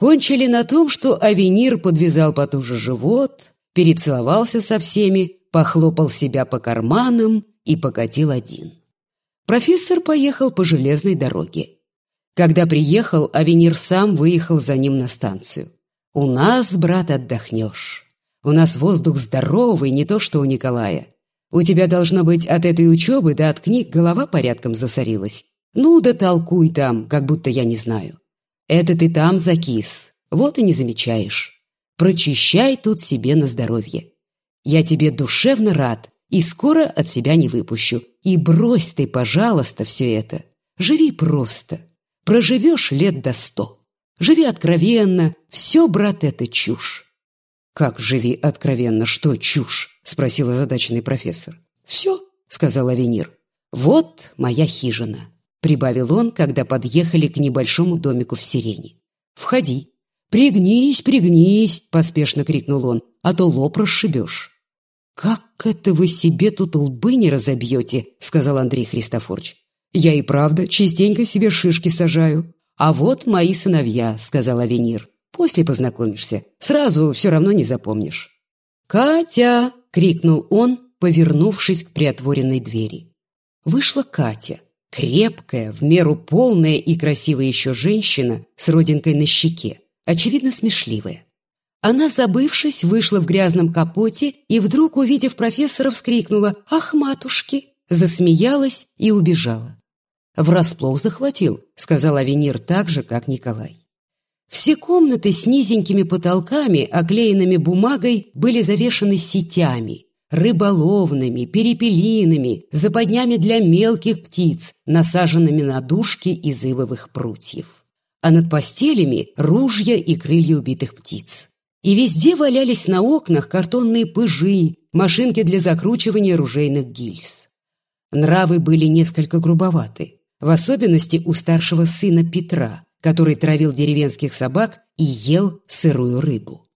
Кончили на том, что Авенир подвязал потуже живот, перецеловался со всеми, похлопал себя по карманам и покатил один. Профессор поехал по железной дороге. Когда приехал, Авенир сам выехал за ним на станцию. «У нас, брат, отдохнешь. У нас воздух здоровый, не то что у Николая. У тебя, должно быть, от этой учебы да от книг голова порядком засорилась. Ну да толкуй там, как будто я не знаю. Это ты там закис, вот и не замечаешь. Прочищай тут себе на здоровье. Я тебе душевно рад и скоро от себя не выпущу. И брось ты, пожалуйста, все это. Живи просто. Проживешь лет до сто. Живи откровенно. Все, брат, это чушь. «Как живи откровенно, что чушь?» – спросил озадаченный профессор. «Все», – сказал Авенир. «Вот моя хижина», – прибавил он, когда подъехали к небольшому домику в сирене. «Входи». «Пригнись, пригнись!» – поспешно крикнул он, «а то лоб расшибешь». «Как это вы себе тут лбы не разобьете?» – сказал Андрей Христофорович. «Я и правда частенько себе шишки сажаю. А вот мои сыновья», – сказал Авенир. После познакомишься. Сразу все равно не запомнишь». «Катя!» — крикнул он, повернувшись к приотворенной двери. Вышла Катя, крепкая, в меру полная и красивая еще женщина с родинкой на щеке, очевидно смешливая. Она, забывшись, вышла в грязном капоте и вдруг, увидев профессора, вскрикнула «Ах, матушки!» засмеялась и убежала. «Врасплох захватил», — сказал Авенир так же, как Николай. Все комнаты с низенькими потолками, оклеенными бумагой, были завешаны сетями, рыболовными, перепелиными, западнями для мелких птиц, насаженными на дужки из ивовых прутьев. А над постелями ружья и крылья убитых птиц. И везде валялись на окнах картонные пыжи, машинки для закручивания ружейных гильз. Нравы были несколько грубоваты, в особенности у старшего сына Петра – который травил деревенских собак и ел сырую рыбу.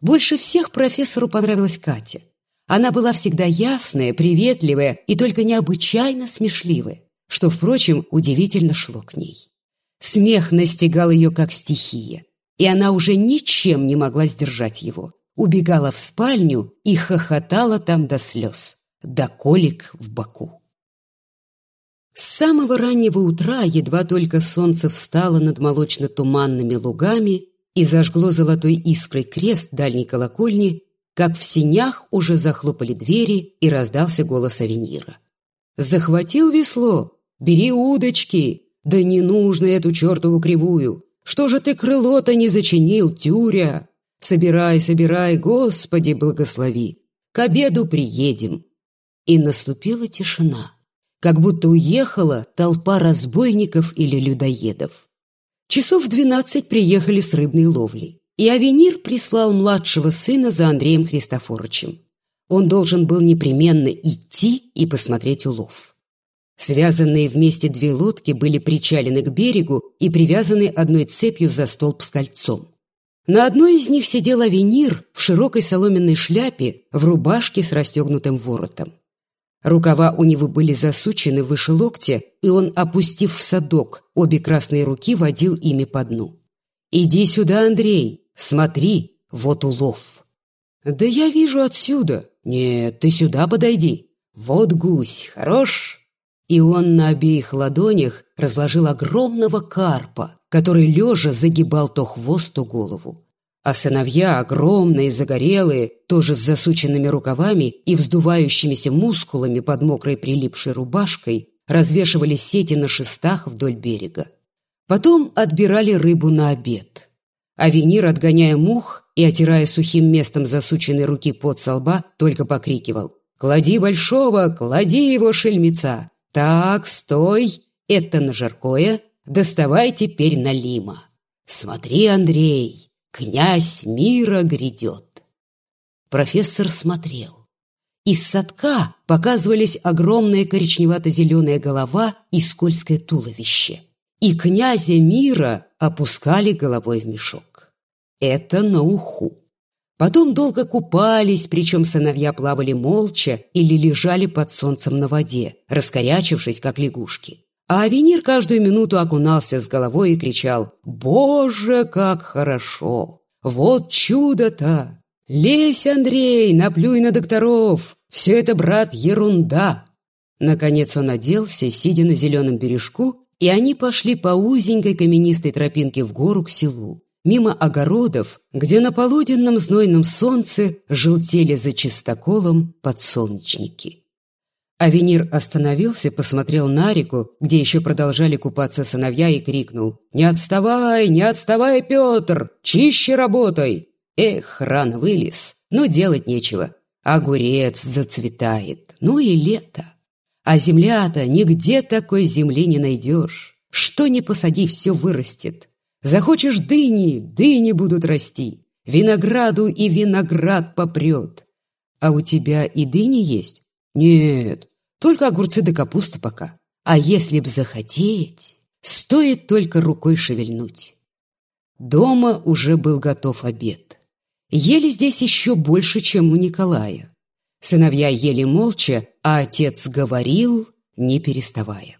Больше всех профессору понравилась Катя. Она была всегда ясная, приветливая и только необычайно смешливая, что, впрочем, удивительно шло к ней. Смех настигал ее как стихия, и она уже ничем не могла сдержать его. Убегала в спальню и хохотала там до слез, до колик в боку. С самого раннего утра, едва только солнце встало над молочно-туманными лугами, и зажгло золотой искрой крест дальней колокольни, как в синях уже захлопали двери и раздался голос Авенира. «Захватил весло? Бери удочки! Да не нужно эту чертову кривую! Что же ты крыло-то не зачинил, тюря? Собирай, собирай, Господи, благослови! К обеду приедем!» И наступила тишина, как будто уехала толпа разбойников или людоедов. Часов двенадцать приехали с рыбной ловли, и Авенир прислал младшего сына за Андреем Христофоровичем. Он должен был непременно идти и посмотреть улов. Связанные вместе две лодки были причалены к берегу и привязаны одной цепью за столб с кольцом. На одной из них сидел Авенир в широкой соломенной шляпе, в рубашке с расстегнутым воротом. Рукава у него были засучены выше локтя, и он, опустив в садок, обе красные руки водил ими по дну. «Иди сюда, Андрей, смотри, вот улов». «Да я вижу отсюда». «Нет, ты сюда подойди. Вот гусь, хорош?» И он на обеих ладонях разложил огромного карпа, который лежа загибал то хвост, то голову а сыновья, огромные, загорелые, тоже с засученными рукавами и вздувающимися мускулами под мокрой прилипшей рубашкой, развешивали сети на шестах вдоль берега. Потом отбирали рыбу на обед. А Венир, отгоняя мух и отирая сухим местом засученной руки под со лба, только покрикивал «Клади большого, клади его, шельмеца! Так, стой, это на жаркое, доставай теперь налима! Смотри, Андрей, Князь мира грядет. Профессор смотрел. Из садка показывались огромная коричневато-зеленая голова и скользкое туловище. И князя мира опускали головой в мешок. Это на уху. Потом долго купались, причем сыновья плавали молча или лежали под солнцем на воде, раскорячившись, как лягушки. А Авенир каждую минуту окунался с головой и кричал «Боже, как хорошо! Вот чудо-то! Лезь, Андрей, наплюй на докторов! Все это, брат, ерунда!» Наконец он оделся, сидя на зеленом бережку, и они пошли по узенькой каменистой тропинке в гору к селу, мимо огородов, где на полуденном знойном солнце желтели за чистоколом подсолнечники. Авенир остановился, посмотрел на реку, где еще продолжали купаться сыновья, и крикнул «Не отставай, не отставай, Петр! Чище работай!» Эх, рано вылез, но делать нечего. Огурец зацветает, ну и лето. А земля-то нигде такой земли не найдешь. Что ни посади, все вырастет. Захочешь дыни, дыни будут расти. Винограду и виноград попрет. А у тебя и дыни есть? Нет, только огурцы да капуста пока. А если б захотеть, стоит только рукой шевельнуть. Дома уже был готов обед. Ели здесь еще больше, чем у Николая. Сыновья ели молча, а отец говорил, не переставая.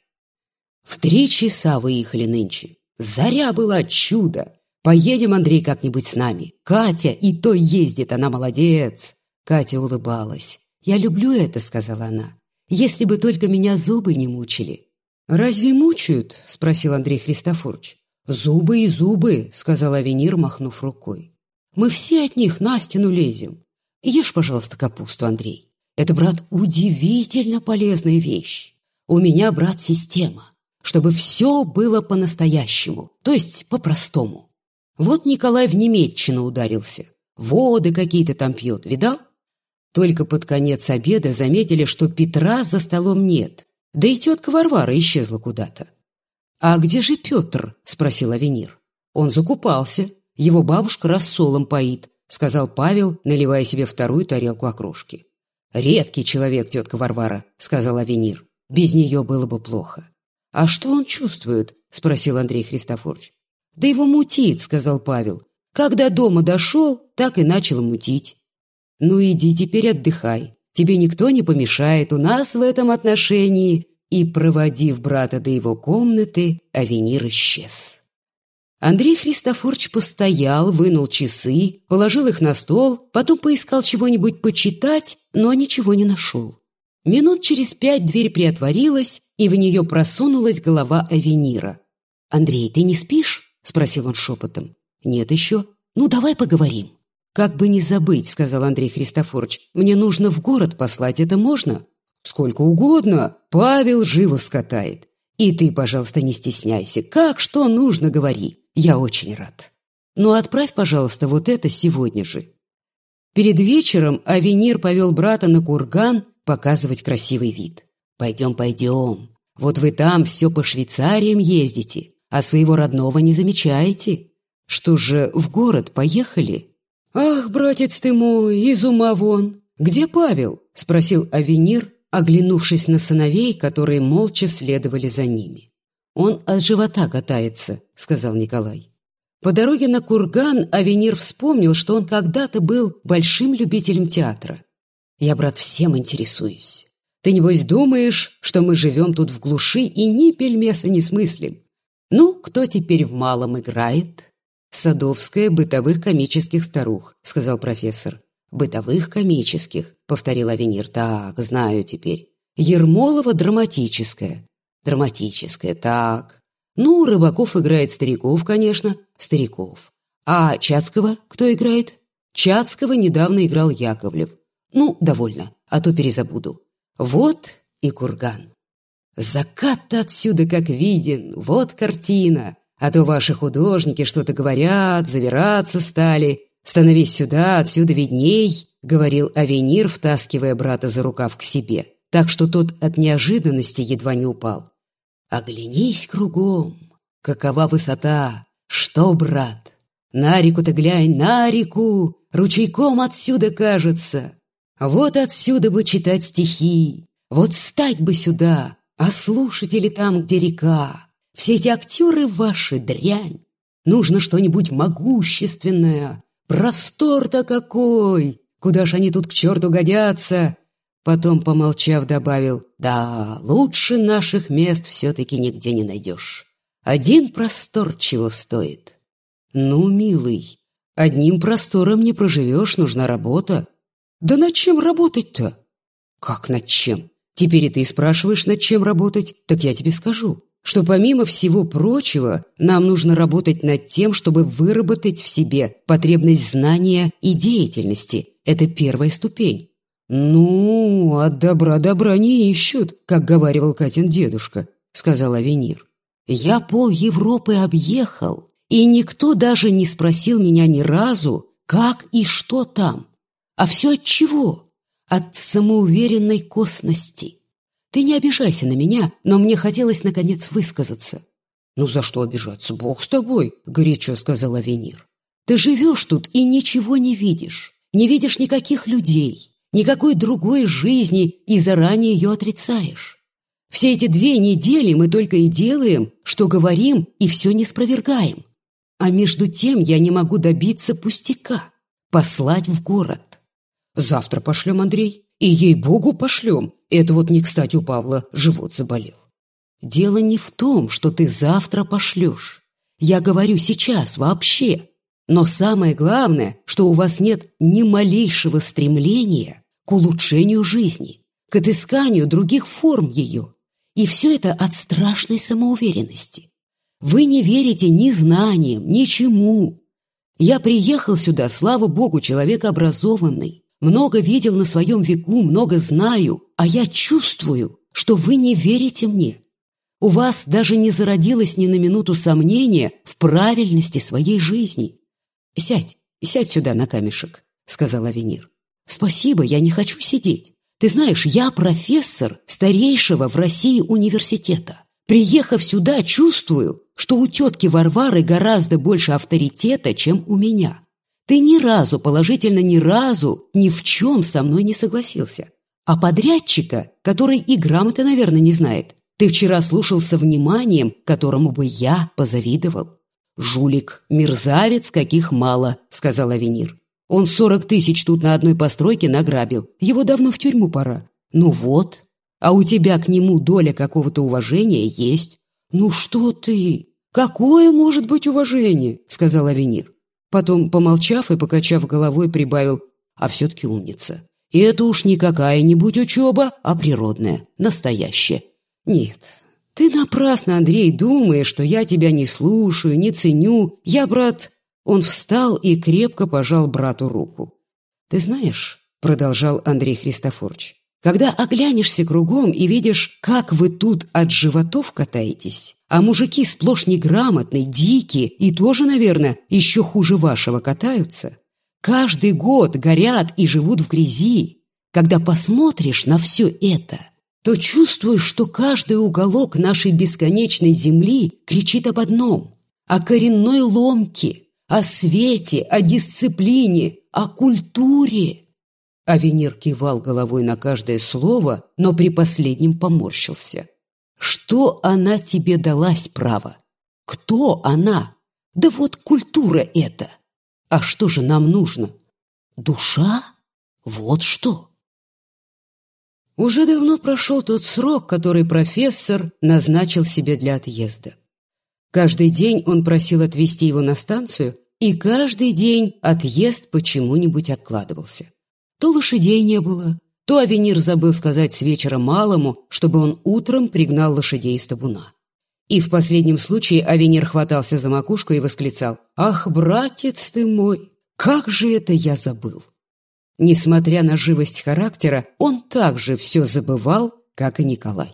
В три часа выехали нынче. Заря была чудо. Поедем, Андрей, как-нибудь с нами. Катя и то ездит, она молодец. Катя улыбалась. «Я люблю это», — сказала она. «Если бы только меня зубы не мучили». «Разве мучают?» — спросил Андрей Христофорович. «Зубы и зубы», — сказал Авенир, махнув рукой. «Мы все от них на стену лезем. Ешь, пожалуйста, капусту, Андрей. Это, брат, удивительно полезная вещь. У меня, брат, система, чтобы все было по-настоящему, то есть по-простому. Вот Николай в Немеччину ударился. Воды какие-то там пьет, видал? Только под конец обеда заметили, что Петра за столом нет, да и тетка Варвара исчезла куда-то. «А где же Петр?» – спросил Авенир. «Он закупался. Его бабушка рассолом поит», – сказал Павел, наливая себе вторую тарелку окрошки. «Редкий человек, тетка Варвара», – сказал Авенир. «Без нее было бы плохо». «А что он чувствует?» – спросил Андрей Христофорович. «Да его мутит», – сказал Павел. «Когда дома дошел, так и начал мутить». «Ну иди теперь отдыхай. Тебе никто не помешает у нас в этом отношении». И, проводив брата до его комнаты, Авенир исчез. Андрей Христофорович постоял, вынул часы, положил их на стол, потом поискал чего-нибудь почитать, но ничего не нашел. Минут через пять дверь приотворилась, и в нее просунулась голова Авенира. «Андрей, ты не спишь?» – спросил он шепотом. Нет еще? Ну, давай поговорим. Как бы не забыть, сказал Андрей Христофорович. Мне нужно в город послать, это можно? Сколько угодно. Павел живо скатает. И ты, пожалуйста, не стесняйся. Как что нужно, говори. Я очень рад. Ну, отправь, пожалуйста, вот это сегодня же. Перед вечером Авенир повел брата на курган показывать красивый вид. «Пойдем, пойдем. Вот вы там все по Швейцариям ездите, а своего родного не замечаете. Что же, в город поехали?» «Ах, братец ты мой, из ума вон! Где Павел?» – спросил Авенир, оглянувшись на сыновей, которые молча следовали за ними. «Он от живота катается», – сказал Николай. По дороге на курган Авенир вспомнил, что он когда-то был большим любителем театра. «Я, брат, всем интересуюсь. Ты, небось, думаешь, что мы живем тут в глуши и ни пельмеса не смыслим? Ну, кто теперь в малом играет?» «Садовская бытовых комических старух», — сказал профессор. «Бытовых комических», — повторил Авенир. «Так, знаю теперь. Ермолова драматическая». «Драматическая, так. Ну, Рыбаков играет стариков, конечно, стариков. А Чацкого кто играет? Чацкого недавно играл Яковлев. Ну, довольно, а то перезабуду. Вот и курган. Закат-то отсюда как виден, вот картина. А то ваши художники что-то говорят, завираться стали. Становись сюда, отсюда видней, говорил Авенир, втаскивая брата за рукав к себе, так что тот от неожиданности едва не упал. Оглянись кругом. Какова высота? Что, брат? На реку-то глянь, на реку! Ручейком отсюда кажется. Вот отсюда бы читать стихи. Вот стать бы сюда, а слушатели там, где река. Все эти актеры ваши дрянь. Нужно что-нибудь могущественное. Простор-то какой! Куда ж они тут к черту годятся? Потом, помолчав, добавил, «Да, лучше наших мест все-таки нигде не найдешь. Один простор чего стоит». «Ну, милый, одним простором не проживешь, нужна работа». «Да над чем работать-то?» «Как над чем? Теперь и ты спрашиваешь, над чем работать? Так я тебе скажу, что помимо всего прочего, нам нужно работать над тем, чтобы выработать в себе потребность знания и деятельности. Это первая ступень. «Ну, от добра добра не ищут», как говаривал Катин дедушка, сказал Авенир. «Я пол Европы объехал, и никто даже не спросил меня ни разу, как и что там. А все от чего? От самоуверенной косности. Ты не обижайся на меня, но мне хотелось, наконец, высказаться». «Ну, за что обижаться? Бог с тобой», — горячо сказал Авенир. «Ты живешь тут и ничего не видишь, не видишь никаких людей» никакой другой жизни и заранее ее отрицаешь. Все эти две недели мы только и делаем, что говорим и все не спровергаем. А между тем я не могу добиться пустяка – послать в город. Завтра пошлем, Андрей, и ей-богу пошлем. Это вот не кстати у Павла живот заболел. Дело не в том, что ты завтра пошлешь. Я говорю сейчас, вообще. Но самое главное, что у вас нет ни малейшего стремления к улучшению жизни, к отысканию других форм ее. И все это от страшной самоуверенности. Вы не верите ни знаниям, ничему. Я приехал сюда, слава богу, человек образованный. Много видел на своем веку, много знаю, а я чувствую, что вы не верите мне. У вас даже не зародилось ни на минуту сомнения в правильности своей жизни. «Сядь, сядь сюда на камешек», — сказал Авенир. «Спасибо, я не хочу сидеть. Ты знаешь, я профессор старейшего в России университета. Приехав сюда, чувствую, что у тетки Варвары гораздо больше авторитета, чем у меня. Ты ни разу, положительно ни разу, ни в чем со мной не согласился. А подрядчика, который и грамоты, наверное, не знает, ты вчера слушал со вниманием, которому бы я позавидовал. «Жулик, мерзавец, каких мало», — сказал Авенир. Он сорок тысяч тут на одной постройке награбил. Его давно в тюрьму пора. Ну вот. А у тебя к нему доля какого-то уважения есть. Ну что ты? Какое может быть уважение? Сказал Авенир. Потом, помолчав и покачав головой, прибавил. А все-таки умница. И это уж не какая-нибудь учеба, а природная, настоящая. Нет, ты напрасно, Андрей, думаешь, что я тебя не слушаю, не ценю. Я, брат, Он встал и крепко пожал брату руку. «Ты знаешь», — продолжал Андрей Христофорович, «когда оглянешься кругом и видишь, как вы тут от животов катаетесь, а мужики сплошь неграмотные, дикие и тоже, наверное, еще хуже вашего катаются, каждый год горят и живут в грязи, когда посмотришь на все это, то чувствуешь, что каждый уголок нашей бесконечной земли кричит об одном – о коренной ломке – о свете, о дисциплине, о культуре. Авенир кивал головой на каждое слово, но при последнем поморщился. Что она тебе далась, право? Кто она? Да вот культура это. А что же нам нужно? Душа? Вот что. Уже давно прошел тот срок, который профессор назначил себе для отъезда. Каждый день он просил отвезти его на станцию, и каждый день отъезд почему-нибудь откладывался. То лошадей не было, то Авенир забыл сказать с вечера малому, чтобы он утром пригнал лошадей из табуна. И в последнем случае Авенир хватался за макушку и восклицал «Ах, братец ты мой, как же это я забыл!» Несмотря на живость характера, он также все забывал, как и Николай.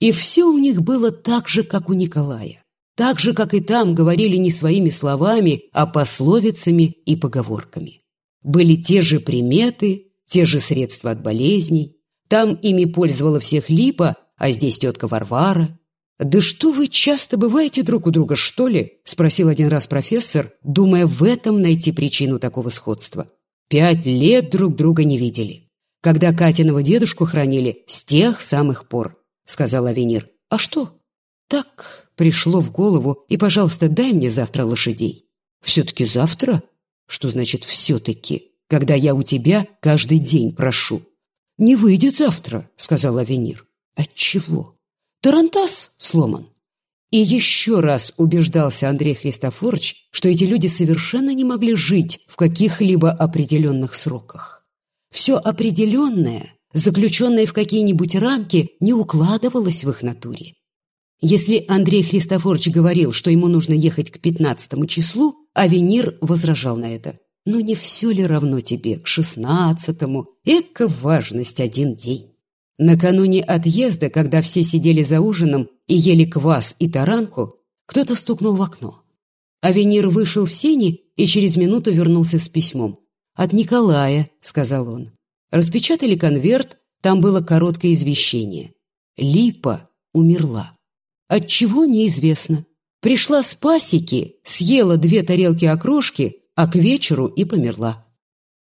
И все у них было так же, как у Николая. Так же, как и там, говорили не своими словами, а пословицами и поговорками. Были те же приметы, те же средства от болезней. Там ими пользовала всех Липа, а здесь тетка Варвара. «Да что вы часто бываете друг у друга, что ли?» – спросил один раз профессор, думая в этом найти причину такого сходства. Пять лет друг друга не видели. Когда Катиного дедушку хранили, с тех самых пор, – сказал Авенир. «А что?» «Так, пришло в голову, и, пожалуйста, дай мне завтра лошадей. Все-таки завтра? Что значит «все-таки», когда я у тебя каждый день прошу? Не выйдет завтра, сказал Авенир. Отчего? Тарантас сломан. И еще раз убеждался Андрей Христофорович, что эти люди совершенно не могли жить в каких-либо определенных сроках. Все определенное, заключенное в какие-нибудь рамки, не укладывалось в их натуре. Если Андрей Христофорович говорил, что ему нужно ехать к пятнадцатому числу, Авенир возражал на это. «Ну не все ли равно тебе, к шестнадцатому? Эка важность один день». Накануне отъезда, когда все сидели за ужином и ели квас и таранку, кто-то стукнул в окно. Авенир вышел в сени и через минуту вернулся с письмом. «От Николая», — сказал он. Распечатали конверт, там было короткое извещение. Липа умерла. Отчего неизвестно. Пришла с пасеки, съела две тарелки окрошки, а к вечеру и померла.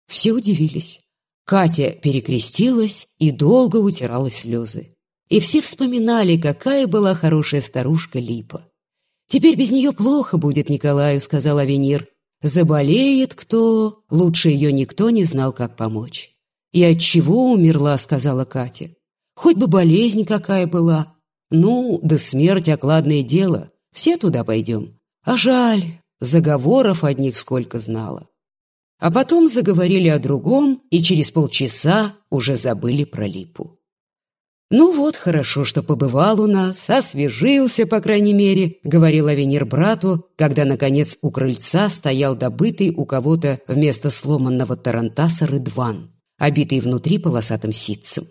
Все удивились. Катя перекрестилась и долго утирала слезы. И все вспоминали, какая была хорошая старушка Липа. «Теперь без нее плохо будет Николаю», — сказал Авенир. «Заболеет кто, лучше ее никто не знал, как помочь». «И от чего умерла?» — сказала Катя. «Хоть бы болезнь какая была, ну, да смерть окладное дело, все туда пойдем. А жаль, заговоров одних сколько знала. А потом заговорили о другом, и через полчаса уже забыли про липу. «Ну вот, хорошо, что побывал у нас, освежился, по крайней мере», — говорил Авенир брату, когда, наконец, у крыльца стоял добытый у кого-то вместо сломанного тарантаса рыдван, обитый внутри полосатым ситцем.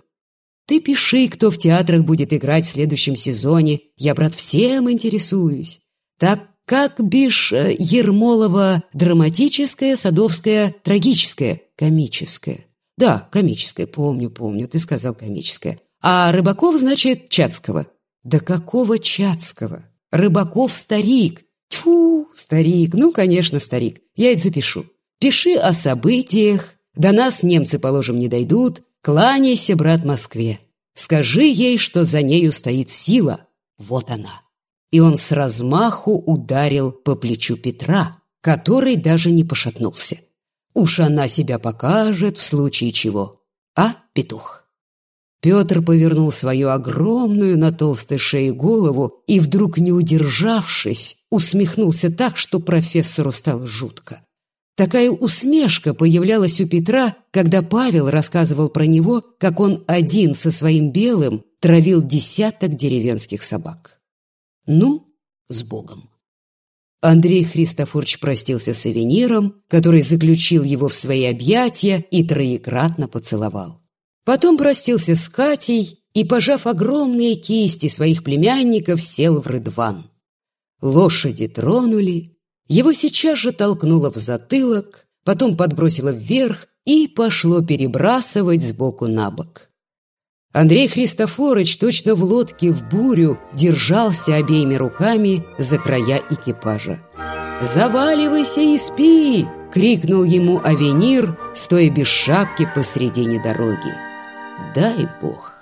Ты пиши, кто в театрах будет играть в следующем сезоне. Я, брат, всем интересуюсь. Так как бишь э, Ермолова драматическое, Садовское трагическое, комическое. Да, комическое, помню, помню, ты сказал комическое. А Рыбаков, значит, Чацкого. Да какого Чацкого? Рыбаков старик. Тьфу, старик, ну, конечно, старик. Я это запишу. Пиши о событиях. До нас немцы, положим, не дойдут. Кланяйся, брат, Москве. Скажи ей, что за нею стоит сила. Вот она. И он с размаху ударил по плечу Петра, который даже не пошатнулся. Уж она себя покажет в случае чего. А, петух? Петр повернул свою огромную на толстой шее голову и, вдруг не удержавшись, усмехнулся так, что профессору стало жутко. Такая усмешка появлялась у Петра, когда Павел рассказывал про него, как он один со своим белым травил десяток деревенских собак. Ну, с Богом! Андрей Христофорович простился с Авениром, который заключил его в свои объятия и троекратно поцеловал. Потом простился с Катей и, пожав огромные кисти своих племянников, сел в рыдван. Лошади тронули, его сейчас же толкнуло в затылок, потом подбросило вверх и пошло перебрасывать сбоку на бок. Андрей Христофорович точно в лодке в бурю держался обеими руками за края экипажа. «Заваливайся и спи!» — крикнул ему Авенир, стоя без шапки посредине дороги. «Дай Бог!»